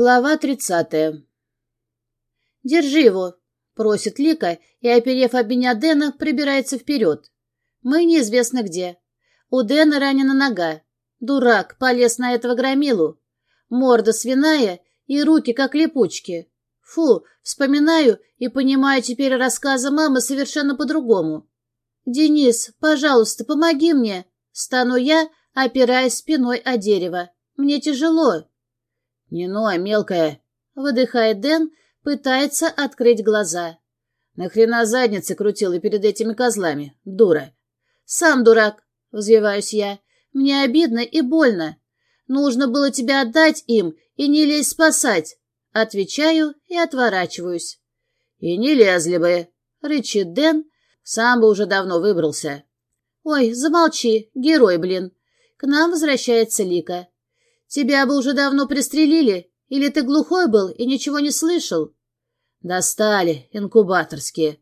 Глава тридцатая. «Держи его», — просит Лика, и, оперев об меня Дэна, прибирается вперед. Мы неизвестно где. У Дэна ранена нога. Дурак, полез на этого громилу. Морда свиная и руки как липучки. Фу, вспоминаю и понимаю теперь рассказы мамы совершенно по-другому. «Денис, пожалуйста, помоги мне!» Стану я, опираясь спиной о дерево. Мне тяжело. «Не ной, мелкая!» — выдыхает Дэн, пытается открыть глаза. «Нахрена задницы крутила перед этими козлами, дура?» «Сам дурак!» — взвиваюсь я. «Мне обидно и больно. Нужно было тебя отдать им и не лезть спасать». Отвечаю и отворачиваюсь. «И не лезли бы!» — рычит Дэн. «Сам бы уже давно выбрался». «Ой, замолчи, герой, блин!» К нам возвращается Лика. Тебя бы уже давно пристрелили, или ты глухой был и ничего не слышал? Достали, инкубаторские.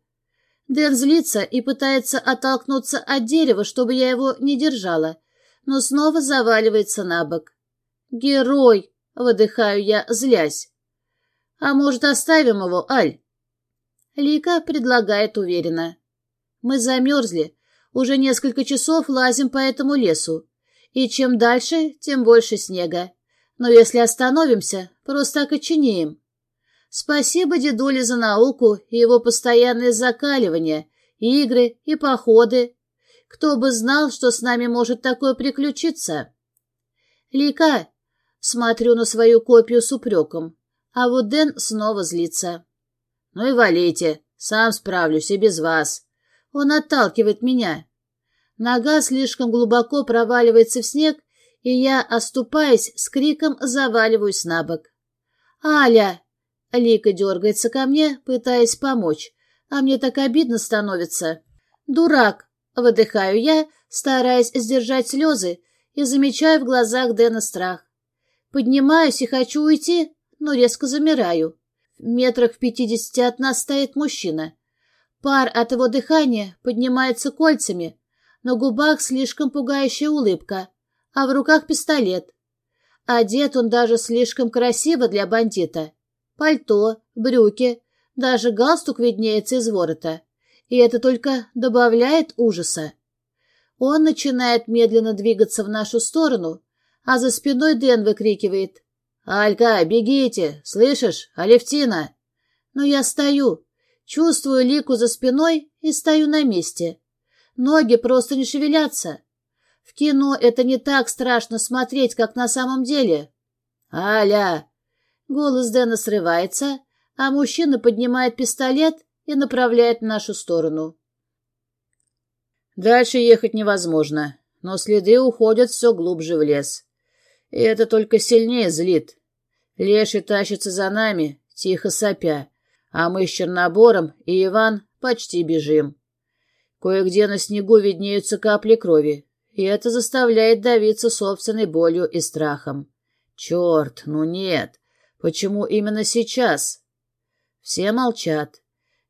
Дэн злится и пытается оттолкнуться от дерева, чтобы я его не держала, но снова заваливается на бок. «Герой!» — выдыхаю я, злясь. «А может, оставим его, Аль?» Лика предлагает уверенно. «Мы замерзли. Уже несколько часов лазим по этому лесу. И чем дальше, тем больше снега. Но если остановимся, просто окоченеем. Спасибо дедуле за науку и его постоянное закаливание, игры и походы. Кто бы знал, что с нами может такое приключиться? Лика, смотрю на свою копию с упреком, а вот Дэн снова злится. Ну и валите, сам справлюсь и без вас. Он отталкивает меня. Нога слишком глубоко проваливается в снег, и я, оступаясь, с криком заваливаюсь на бок. «Аля!» Лика дергается ко мне, пытаясь помочь, а мне так обидно становится. «Дурак!» — выдыхаю я, стараясь сдержать слезы, и замечаю в глазах Дэна страх. Поднимаюсь и хочу уйти, но резко замираю. В метрах в пятидесяти от нас стоит мужчина. Пар от его дыхания поднимается кольцами, на губах слишком пугающая улыбка, а в руках пистолет. Одет он даже слишком красиво для бандита. Пальто, брюки, даже галстук виднеется из ворота. И это только добавляет ужаса. Он начинает медленно двигаться в нашу сторону, а за спиной Дэн выкрикивает. «Алька, бегите! Слышишь? Алевтина!» Но я стою, чувствую лику за спиной и стою на месте. Ноги просто не шевелятся. В кино это не так страшно смотреть, как на самом деле. «Аля!» Голос Дэна срывается, а мужчина поднимает пистолет и направляет в нашу сторону. Дальше ехать невозможно, но следы уходят все глубже в лес. И это только сильнее злит. Леший тащится за нами, тихо сопя, а мы с Чернобором и Иван почти бежим. Кое-где на снегу виднеются капли крови, и это заставляет давиться собственной болью и страхом. Черт, ну нет! Почему именно сейчас? Все молчат.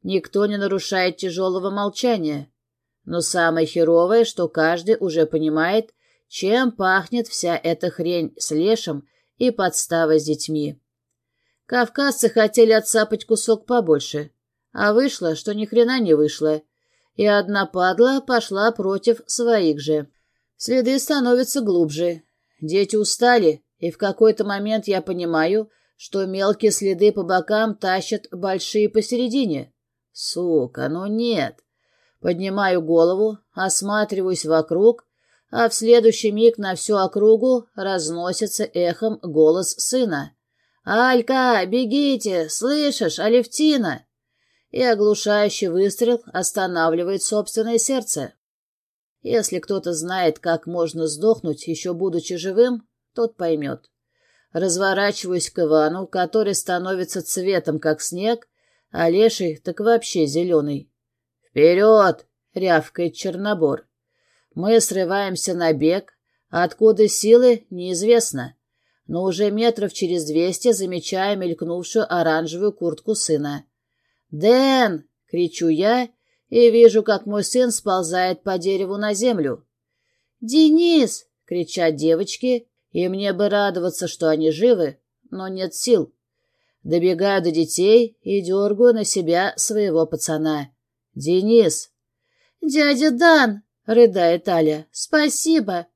Никто не нарушает тяжелого молчания. Но самое херовое, что каждый уже понимает, чем пахнет вся эта хрень с лешим и подставой с детьми. Кавказцы хотели отсапать кусок побольше, а вышло, что ни хрена не вышло — и одна падла пошла против своих же. Следы становятся глубже. Дети устали, и в какой-то момент я понимаю, что мелкие следы по бокам тащат большие посередине. Сука, ну нет. Поднимаю голову, осматриваюсь вокруг, а в следующий миг на всю округу разносится эхом голос сына. «Алька, бегите! Слышишь, Алевтина?» И оглушающий выстрел останавливает собственное сердце. Если кто-то знает, как можно сдохнуть, еще будучи живым, тот поймет. Разворачиваюсь к Ивану, который становится цветом, как снег, а леший так вообще зеленый. «Вперед!» — рявкает Чернобор. Мы срываемся на бег, откуда силы неизвестно, но уже метров через двести замечаем мелькнувшую оранжевую куртку сына. «Дэн!» — кричу я и вижу, как мой сын сползает по дереву на землю. «Денис!» — кричат девочки, и мне бы радоваться, что они живы, но нет сил. Добегаю до детей и дергаю на себя своего пацана. «Денис!» «Дядя Дан!» — рыдает Аля. «Спасибо!»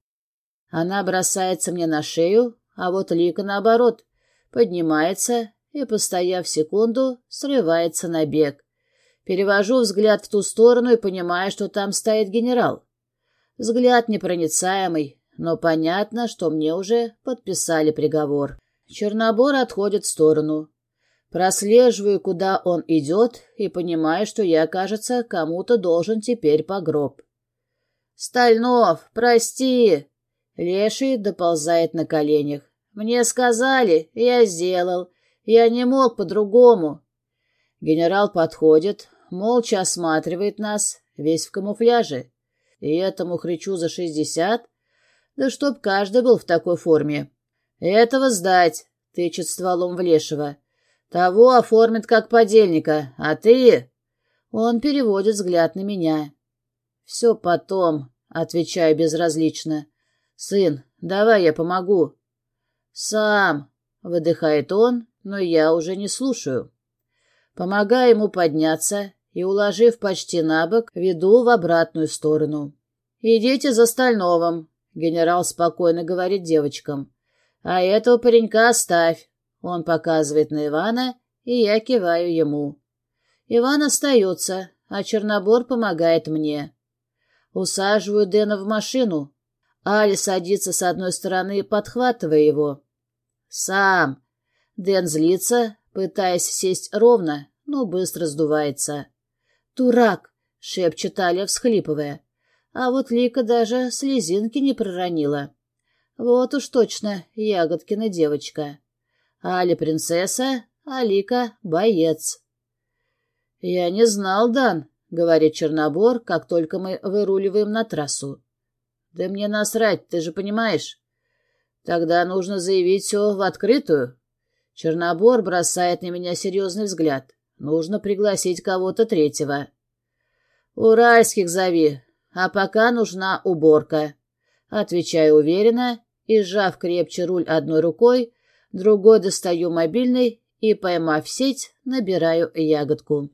Она бросается мне на шею, а вот Лика, наоборот, поднимается и, постояв секунду, срывается на бег. Перевожу взгляд в ту сторону и понимаю, что там стоит генерал. Взгляд непроницаемый, но понятно, что мне уже подписали приговор. Чернобор отходит в сторону. Прослеживаю, куда он идет, и понимаю, что я, кажется, кому-то должен теперь по гроб. «Стальнов, прости!» Леший доползает на коленях. «Мне сказали, я сделал. Я не мог по-другому». Генерал подходит, молча осматривает нас, весь в камуфляже. И этому хричу за шестьдесят. Да чтоб каждый был в такой форме. «Этого сдать!» — тычет стволом в Лешего. Того оформят как подельника, а ты...» Он переводит взгляд на меня. «Все потом», — отвечаю безразлично. «Сын, давай я помогу». «Сам», — выдыхает он, но я уже не слушаю. Помогаю ему подняться и, уложив почти на бок, веду в обратную сторону. «Идите за Стальновым», — генерал спокойно говорит девочкам. «А этого паренька оставь. Он показывает на Ивана, и я киваю ему. Иван остается, а Чернобор помогает мне. Усаживаю Дэна в машину. Али садится с одной стороны, подхватывая его. «Сам!» Дэн злится, пытаясь сесть ровно, но быстро сдувается. «Дурак!» — шепчет Аля, всхлипывая. А вот Лика даже слезинки не проронила. Вот уж точно Ягодкина девочка. Али принцесса, Алика боец. «Я не знал, Дан», — говорит Чернобор, как только мы выруливаем на трассу. «Да мне насрать, ты же понимаешь. Тогда нужно заявить все в открытую». Чернобор бросает на меня серьезный взгляд. Нужно пригласить кого-то третьего. «Уральских зови, а пока нужна уборка», — отвечаю уверенно и, сжав крепче руль одной рукой, другой достаю мобильный и, поймав сеть, набираю ягодку.